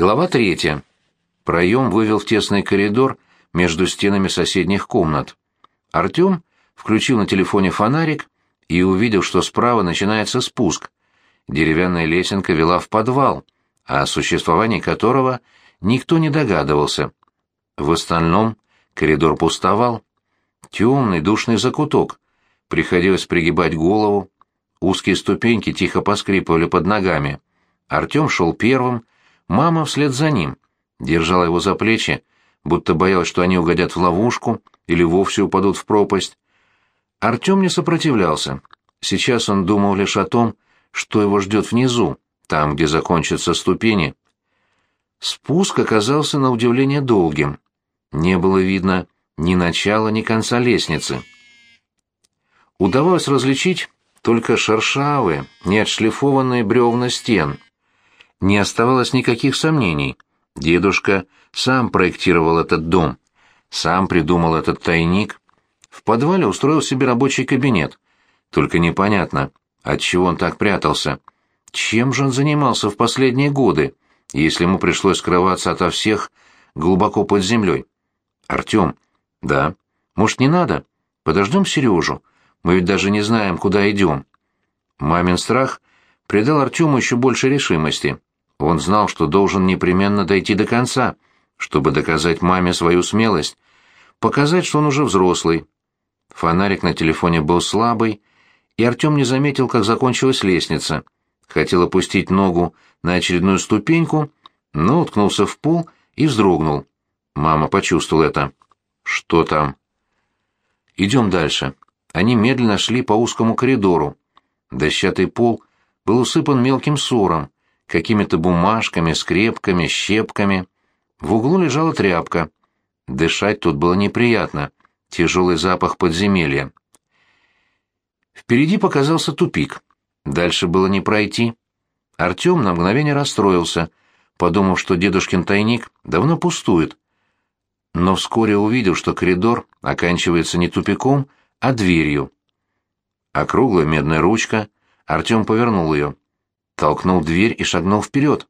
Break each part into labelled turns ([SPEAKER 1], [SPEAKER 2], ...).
[SPEAKER 1] Глава третья. Проем вывел в тесный коридор между стенами соседних комнат. Артем включил на телефоне фонарик и увидел, что справа начинается спуск. Деревянная лесенка вела в подвал, о существовании которого никто не догадывался. В остальном коридор пустовал. Темный душный закуток. Приходилось пригибать голову. Узкие ступеньки тихо поскрипывали под ногами. Артем шел первым, мама вслед за ним. Держала его за плечи, будто боялась, что они угодят в ловушку или вовсе упадут в пропасть. Артем не сопротивлялся. Сейчас он думал лишь о том, что его ждет внизу, там, где закончатся ступени. Спуск оказался на удивление долгим. Не было видно ни начала, ни конца лестницы. Удавалось различить только шершавые, неотшлифованные бревна стен. Не оставалось никаких сомнений. Дедушка сам проектировал этот дом, сам придумал этот тайник. В подвале устроил себе рабочий кабинет. Только непонятно, отчего он так прятался. Чем же он занимался в последние годы, если ему пришлось скрываться ото всех глубоко под землей? Артем. Да. Может, не надо? Подождем Сережу. Мы ведь даже не знаем, куда идем. Мамин страх придал Артему еще больше решимости. Он знал, что должен непременно дойти до конца, чтобы доказать маме свою смелость, показать, что он уже взрослый. Фонарик на телефоне был слабый, и Артем не заметил, как закончилась лестница. Хотел опустить ногу на очередную ступеньку, но уткнулся в пол и вздрогнул. Мама почувствовала это. «Что там?» «Идем дальше». Они медленно шли по узкому коридору. Дощатый пол был усыпан мелким сором, какими-то бумажками, скрепками, щепками. В углу лежала тряпка. Дышать тут было неприятно, тяжелый запах подземелья. Впереди показался тупик. Дальше было не пройти. Артем на мгновение расстроился, подумав, что дедушкин тайник давно пустует. Но вскоре увидел, что коридор оканчивается не тупиком, а дверью. Округлая медная ручка, Артем повернул ее. Толкнул дверь и шагнул вперед.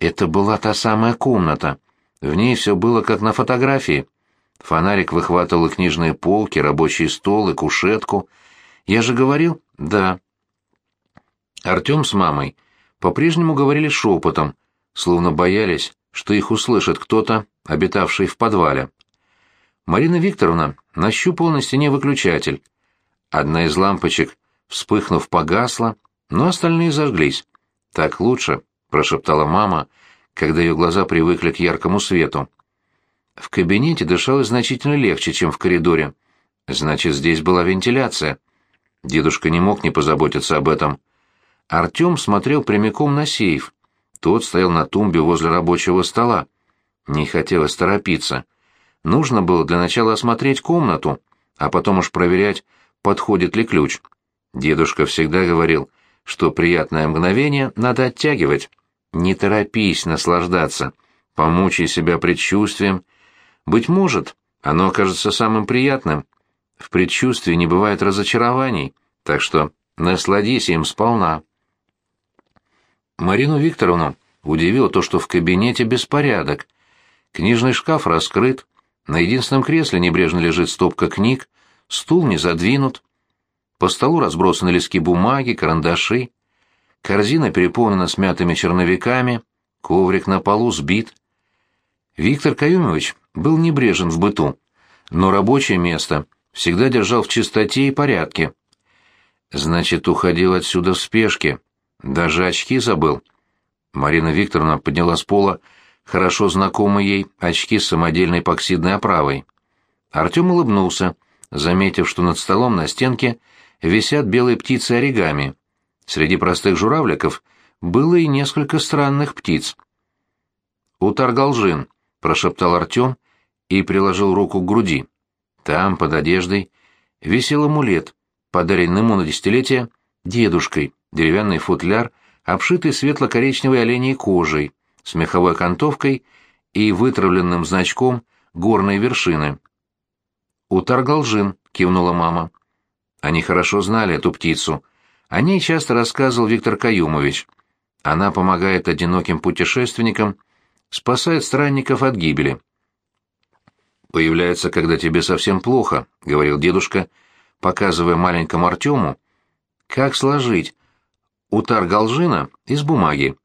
[SPEAKER 1] Это была та самая комната. В ней все было как на фотографии. Фонарик выхватывал и книжные полки, рабочий стол и кушетку. Я же говорил? Да. Артем с мамой по-прежнему говорили шепотом, словно боялись, что их услышит кто-то, обитавший в подвале. Марина Викторовна нащупала на стене выключатель. Одна из лампочек, вспыхнув, погасла, но остальные зажглись. «Так лучше», — прошептала мама, когда ее глаза привыкли к яркому свету. В кабинете дышалось значительно легче, чем в коридоре. Значит, здесь была вентиляция. Дедушка не мог не позаботиться об этом. Артем смотрел прямиком на сейф. Тот стоял на тумбе возле рабочего стола. Не хотелось торопиться. Нужно было для начала осмотреть комнату, а потом уж проверять, подходит ли ключ. Дедушка всегда говорил, что приятное мгновение надо оттягивать. Не торопись наслаждаться, помучай себя предчувствием. Быть может, оно окажется самым приятным. В предчувствии не бывает разочарований, так что насладись им сполна. Марину Викторовну удивило то, что в кабинете беспорядок. Книжный шкаф раскрыт, на единственном кресле небрежно лежит стопка книг, стул не задвинут. По столу разбросаны листки бумаги, карандаши. Корзина переполнена смятыми черновиками, коврик на полу сбит. Виктор Каюмович был небрежен в быту, но рабочее место всегда держал в чистоте и порядке. Значит, уходил отсюда в спешке. Даже очки забыл. Марина Викторовна подняла с пола хорошо знакомые ей очки с самодельной эпоксидной оправой. Артем улыбнулся, заметив, что над столом на стенке висят белые птицы оригами. Среди простых журавликов было и несколько странных птиц. «Утаргалжин», — прошептал Артем и приложил руку к груди. Там, под одеждой, висел амулет, подаренный ему на десятилетие дедушкой, деревянный футляр, обшитый светло-коричневой оленей кожей, с меховой окантовкой и вытравленным значком горной вершины. «Утаргалжин», — кивнула мама. Они хорошо знали эту птицу. О ней часто рассказывал Виктор Каюмович. Она помогает одиноким путешественникам спасает странников от гибели. «Появляется, когда тебе совсем плохо», — говорил дедушка, показывая маленькому Артему, как сложить утар галжина из бумаги,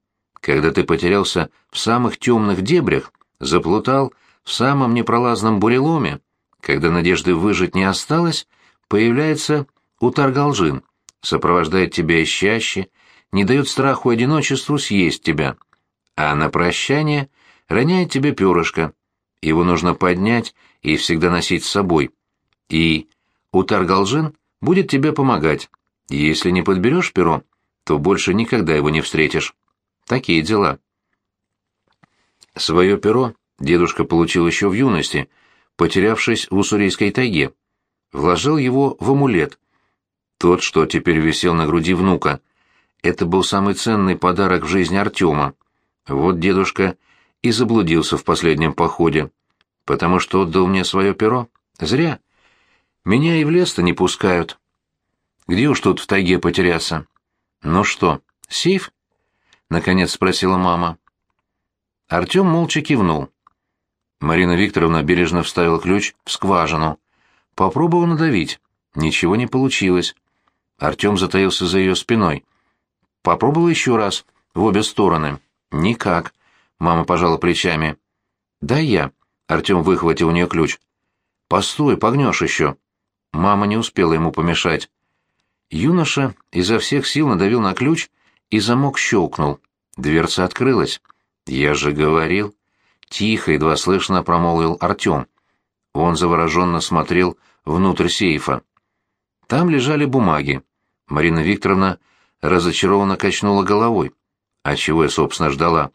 [SPEAKER 1] когда ты потерялся в самых темных дебрях, заплутал в самом непролазном буреломе, когда надежды выжить не осталось, появляется утар галжин, сопровождает тебя ищаще, не дает страху и одиночеству съесть тебя, а на прощание роняет тебе перышко. Его нужно поднять и всегда носить с собой. И утар галжин будет тебе помогать. Если не подберешь перо, то больше никогда его не встретишь. Такие дела. Свое перо дедушка получил еще в юности, потерявшись в уссурийской тайге. Вложил его в амулет. Тот, что теперь висел на груди внука. Это был самый ценный подарок в жизни Артема. Вот дедушка и заблудился в последнем походе, потому что отдал мне свое перо. Зря. Меня и в лес-то не пускают. Где уж тут в тайге потеряться? Ну что, сейф? Наконец спросила мама. Артем молча кивнул. Марина Викторовна бережно вставила ключ в скважину. Попробовала надавить. Ничего не получилось. Артем затаился за ее спиной. Попробовал еще раз, в обе стороны. Никак. Мама пожала плечами. «Да я». Артем выхватил у нее ключ. «Постой, погнешь еще». Мама не успела ему помешать. Юноша изо всех сил надавил на ключ, и замок щелкнул. Дверца открылась. «Я же говорил...» Тихо, едва слышно промолвил Артем. Он завороженно смотрел внутрь сейфа. Там лежали бумаги. Марина Викторовна разочарованно качнула головой. А чего я, собственно, ждала?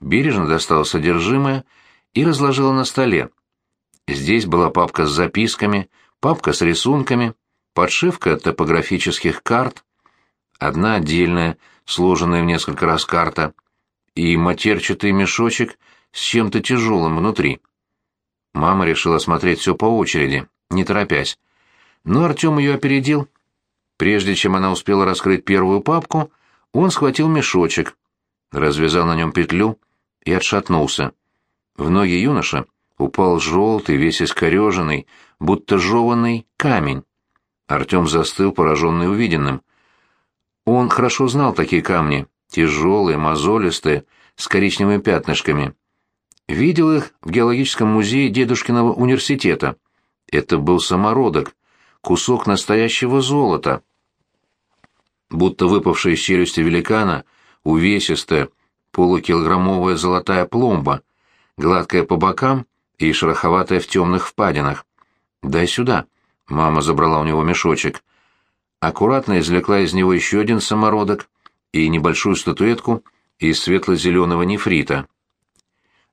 [SPEAKER 1] Бережно достала содержимое и разложила на столе. Здесь была папка с записками, папка с рисунками, подшивка топографических карт, одна отдельная, сложенная в несколько раз карта, и матерчатый мешочек с чем-то тяжелым внутри. Мама решила смотреть все по очереди, не торопясь. Но Артем ее опередил. Прежде чем она успела раскрыть первую папку, он схватил мешочек, развязал на нем петлю и отшатнулся. В ноги юноша упал желтый, весь искореженный, будто жеванный камень. Артем застыл, пораженный увиденным. Он хорошо знал такие камни, тяжелые, мозолистые, с коричневыми пятнышками. Видел их в геологическом музее дедушкиного университета. Это был самородок, кусок настоящего золота. Будто выпавшая из челюсти великана, увесистая, полукилограммовая золотая пломба, гладкая по бокам и шероховатая в темных впадинах. «Дай сюда», Мама забрала у него мешочек. Аккуратно извлекла из него еще один самородок и небольшую статуэтку из светло-зеленого нефрита.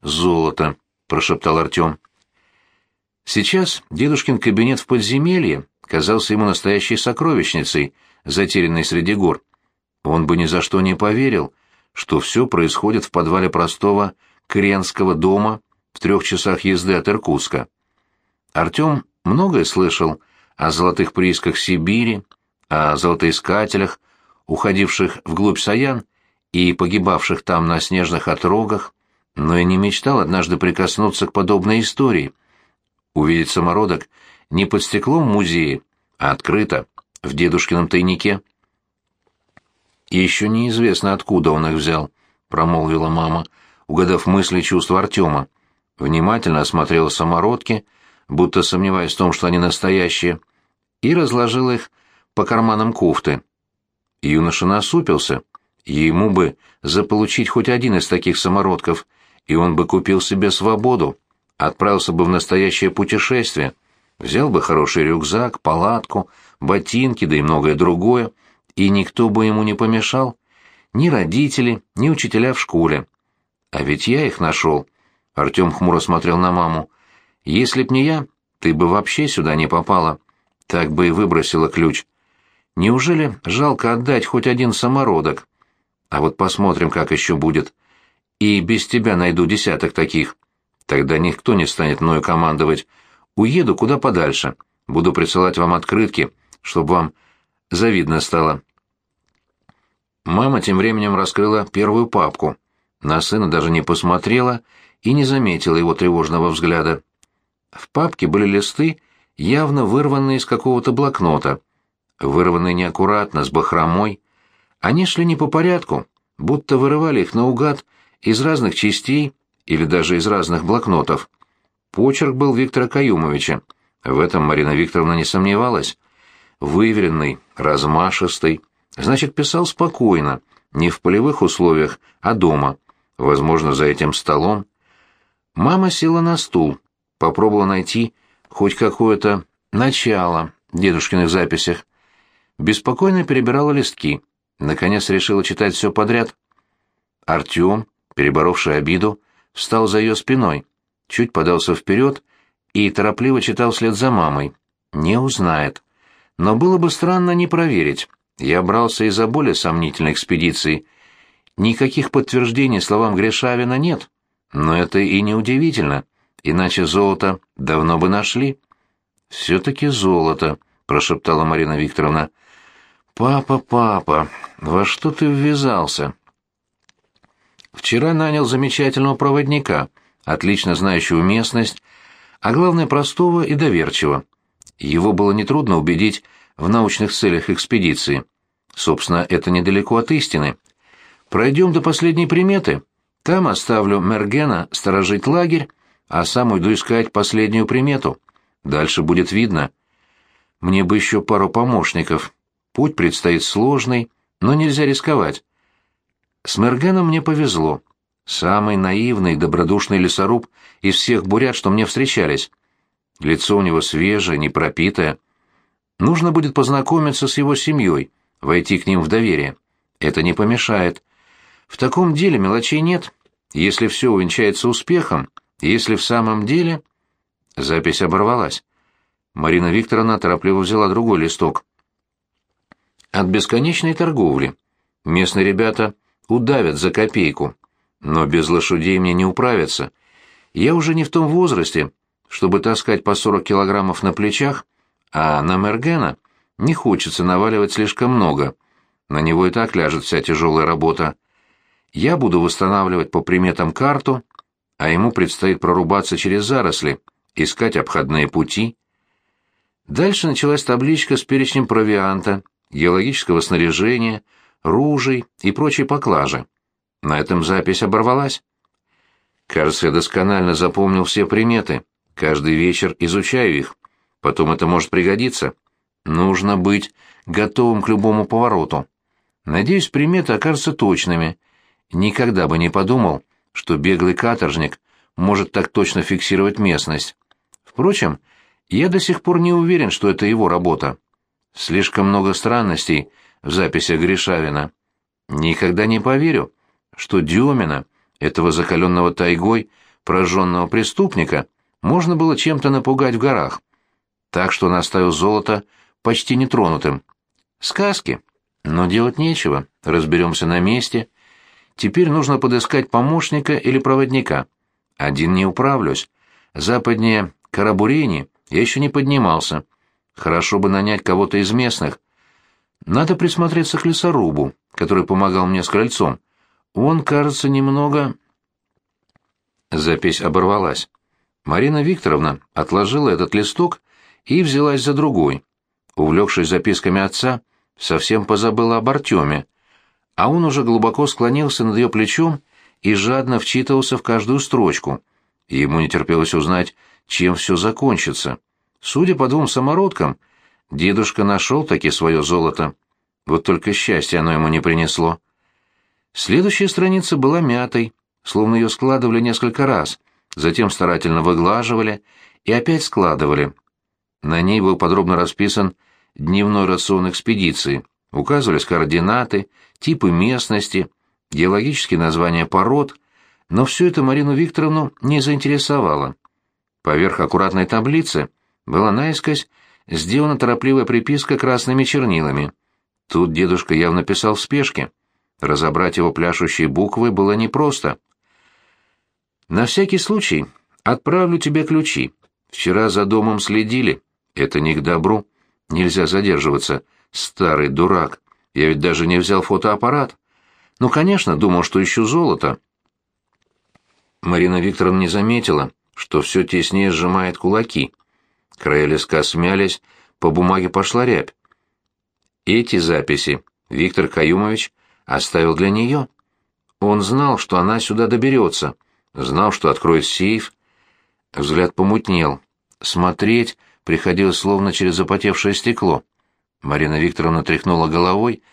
[SPEAKER 1] «Золото», — прошептал Артем. Сейчас дедушкин кабинет в подземелье казался ему настоящей сокровищницей, затерянной среди гор. Он бы ни за что не поверил, что все происходит в подвале простого Кренского дома в трех часах езды от Иркутска. Артем многое слышал о золотых приисках Сибири, о золотоискателях, уходивших вглубь Саян и погибавших там на снежных отрогах, но и не мечтал однажды прикоснуться к подобной истории. Увидеть самородок не под стеклом в музее, а открыто, в дедушкином тайнике. «И еще неизвестно, откуда он их взял», — промолвила мама, угадав мысли и чувства Артема. Внимательно осмотрела самородки — будто сомневаясь в том, что они настоящие, и разложил их по карманам кофты. Юноша насупился. Ему бы заполучить хоть один из таких самородков, и он бы купил себе свободу, отправился бы в настоящее путешествие, взял бы хороший рюкзак, палатку, ботинки, да и многое другое, и никто бы ему не помешал, ни родители, ни учителя в школе. А ведь я их нашел. Артем хмуро смотрел на маму. Если б не я, ты бы вообще сюда не попала. Так бы и выбросила ключ. Неужели жалко отдать хоть один самородок? А вот посмотрим, как еще будет. И без тебя найду десяток таких. Тогда никто не станет мною командовать. Уеду куда подальше. Буду присылать вам открытки, чтобы вам завидно стало. Мама тем временем раскрыла первую папку. на сына даже не посмотрела и не заметила его тревожного взгляда. В папке были листы, явно вырванные из какого-то блокнота, вырванные неаккуратно, с бахромой. Они шли не по порядку, будто вырывали их наугад из разных частей или даже из разных блокнотов. Почерк был Виктора Каюмовича. В этом Марина Викторовна не сомневалась. Выверенный, размашистый. Значит, писал спокойно, не в полевых условиях, а дома. Возможно, за этим столом. Мама села на стул, попробовала найти хоть какое-то начало в дедушкиных записях. Беспокойно перебирала листки. Наконец решила читать все подряд. Артем, переборовший обиду, встал за ее спиной, чуть подался вперед и торопливо читал вслед за мамой. Не узнает. Но было бы странно не проверить. Я брался из-за более сомнительной экспедиции. Никаких подтверждений словам Грешавина нет. Но это и не удивительно, иначе золото давно бы нашли. «Все-таки золото», — прошептала Марина Викторовна. «Папа, папа, во что ты ввязался?» Вчера нанял замечательного проводника, отлично знающего местность, а главное простого и доверчивого. Его было нетрудно убедить в научных целях экспедиции. Собственно, это недалеко от истины. Пройдем до последней приметы. Там оставлю Мергена сторожить лагерь, а сам уйду искать последнюю примету. Дальше будет видно. Мне бы еще пару помощников. Путь предстоит сложный, но нельзя рисковать. С Мергеном мне повезло. Самый наивный, добродушный лесоруб из всех бурят, что мне встречались. Лицо у него свежее, не пропитое. Нужно будет познакомиться с его семьей, войти к ним в доверие. Это не помешает. В таком деле мелочей нет. Если все увенчается успехом, если в самом деле... Запись оборвалась. Марина Викторовна торопливо взяла другой листок. От бесконечной торговли. Местные ребята удавят за копейку. Но без лошадей мне не управиться. Я уже не в том возрасте, чтобы таскать по 40 килограммов на плечах, а на Мергена не хочется наваливать слишком много. На него и так ляжет вся тяжелая работа. Я буду восстанавливать по приметам карту, а ему предстоит прорубаться через заросли, искать обходные пути. Дальше началась табличка с перечнем провианта, геологического снаряжения, ружей и прочей поклажи. На этом запись оборвалась. Кажется, я досконально запомнил все приметы. Каждый вечер изучаю их. Потом это может пригодиться. Нужно быть готовым к любому повороту. Надеюсь, приметы окажутся точными. Никогда бы не подумал, что беглый каторжник может так точно фиксировать местность. Впрочем, я до сих пор не уверен, что это его работа. Слишком много странностей в записях Гришавина. Никогда не поверю, что Дюмина, этого закаленного тайгой, прожженного преступника, можно было чем-то напугать в горах. Так что он оставил золото почти нетронутым. Сказки. Но делать нечего, разберемся на месте. Теперь нужно подыскать помощника или проводника. Один не управлюсь. Западнее Карабурени я еще не поднимался. Хорошо бы нанять кого-то из местных. Надо присмотреться к лесорубу, который помогал мне с крыльцом. Он, кажется, немного... Запись оборвалась. Марина Викторовна отложила этот листок и взялась за другой. Увлекшись записками отца, совсем позабыла об Артеме, а он уже глубоко склонился над ее плечом и жадно вчитывался в каждую строчку. Ему не терпелось узнать, чем все закончится. Судя по двум самородкам, дедушка нашел таки свое золото. Вот только счастья оно ему не принесло. Следующая страница была мятой, словно ее складывали несколько раз, затем старательно выглаживали и опять складывали. На ней был подробно расписан дневной рацион экспедиции, указывались координаты, типы местности, геологические названия пород, но все это Марину Викторовну не заинтересовало. Поверх аккуратной таблицы была наискось сделана торопливая приписка красными чернилами. Тут дедушка явно писал в спешке. Разобрать его пляшущие буквы было непросто. «На всякий случай отправлю тебе ключи. Вчера за домом следили. Это не к добру. Нельзя задерживаться. Старый дурак. Я ведь даже не взял фотоаппарат. Ну, конечно, думал, что ищу золото. Марина Викторовна не заметила, что все теснее сжимает кулаки. Края леска смялись, по бумаге пошла рябь. Эти записи Виктор Каюмович оставил для нее. Он знал, что она сюда доберется, знал, что откроет сейф. Взгляд помутнел. Смотреть приходилось словно через запотевшее стекло. Марина Викторовна тряхнула головой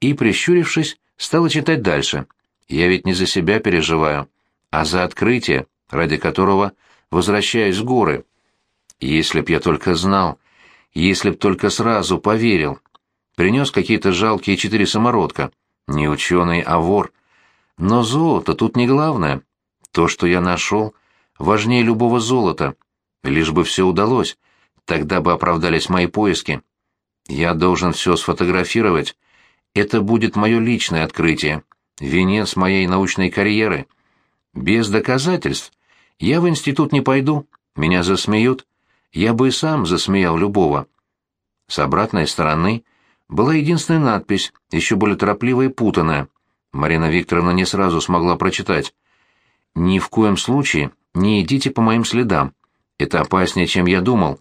[SPEAKER 1] и, прищурившись, стала читать дальше. «Я ведь не за себя переживаю, а за открытие, ради которого возвращаюсь в горы. Если б я только знал, если б только сразу поверил. Принес какие-то жалкие четыре самородка. Не ученый, а вор. Но золото тут не главное. То, что я нашел, важнее любого золота. Лишь бы все удалось, тогда бы оправдались мои поиски. Я должен все сфотографировать. Это будет мое личное открытие, венец моей научной карьеры. Без доказательств я в институт не пойду, меня засмеют. Я бы и сам засмеял любого. С обратной стороны была единственная надпись, еще более торопливая и путанная. Марина Викторовна не сразу смогла прочитать. «Ни в коем случае не идите по моим следам. Это опаснее, чем я думал.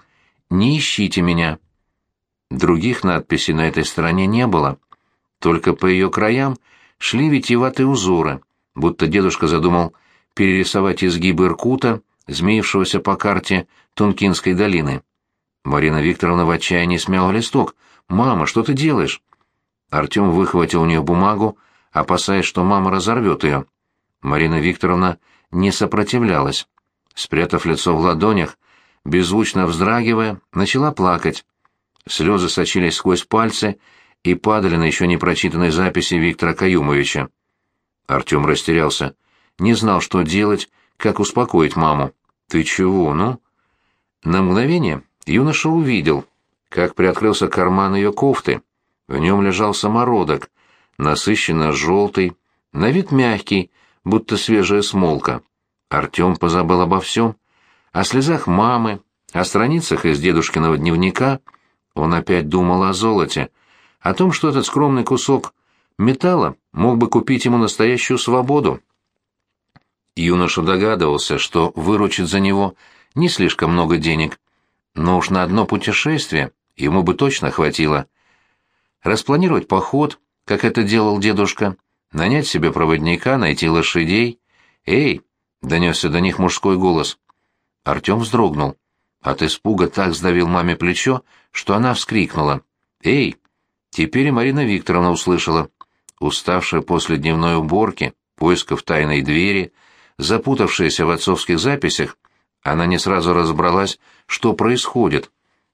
[SPEAKER 1] Не ищите меня». Других надписей на этой стороне не было. Только по ее краям шли витиеватые узоры, будто дедушка задумал перерисовать изгибы Иркута, змеившегося по карте Тункинской долины. Марина Викторовна в отчаянии смяла листок. «Мама, что ты делаешь?» Артем выхватил у нее бумагу, опасаясь, что мама разорвет ее. Марина Викторовна не сопротивлялась. Спрятав лицо в ладонях, беззвучно вздрагивая, начала плакать. Слезы сочились сквозь пальцы и падали на еще не прочитанной записи Виктора Каюмовича. Артем растерялся, не знал, что делать, как успокоить маму. «Ты чего, ну?» На мгновение юноша увидел, как приоткрылся карман ее кофты. В нем лежал самородок, насыщенно желтый, на вид мягкий, будто свежая смолка. Артем позабыл обо всем. О слезах мамы, о страницах из дедушкиного дневника. Он опять думал о золоте, о том, что этот скромный кусок металла мог бы купить ему настоящую свободу. Юноша догадывался, что выручит за него не слишком много денег, но уж на одно путешествие ему бы точно хватило. Распланировать поход, как это делал дедушка, нанять себе проводника, найти лошадей. «Эй!» — донесся до них мужской голос. Артем вздрогнул. От испуга так сдавил маме плечо, что она вскрикнула. «Эй!» Теперь и Марина Викторовна услышала. Уставшая после дневной уборки, поисков тайной двери, запутавшаяся в отцовских записях, она не сразу разобралась, что происходит.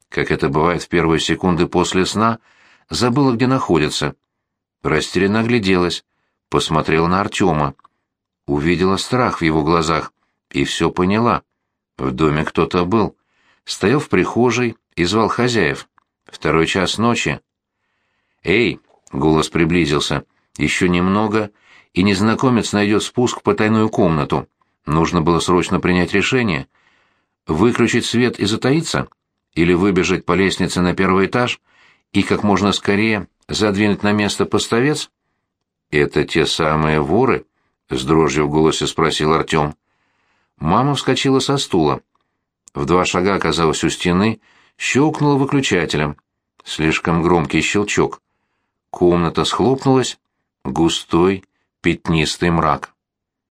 [SPEAKER 1] Как это бывает в первые секунды после сна, забыла, где находится. Растерянно огляделась, посмотрела на Артема. Увидела страх в его глазах и все поняла. В доме кто-то был. Стоял в прихожей и звал хозяев. Второй час ночи. «Эй!» — голос приблизился. «Еще немного, и незнакомец найдет спуск в потайную комнату. Нужно было срочно принять решение. Выключить свет и затаиться? Или выбежать по лестнице на первый этаж и как можно скорее задвинуть на место поставец? «Это те самые воры?» — с дрожью в голосе спросил Артем. Мама вскочила со стула. В два шага оказалась у стены, щелкнула выключателем. Слишком громкий щелчок. Комната схлопнулась. Густой, пятнистый мрак.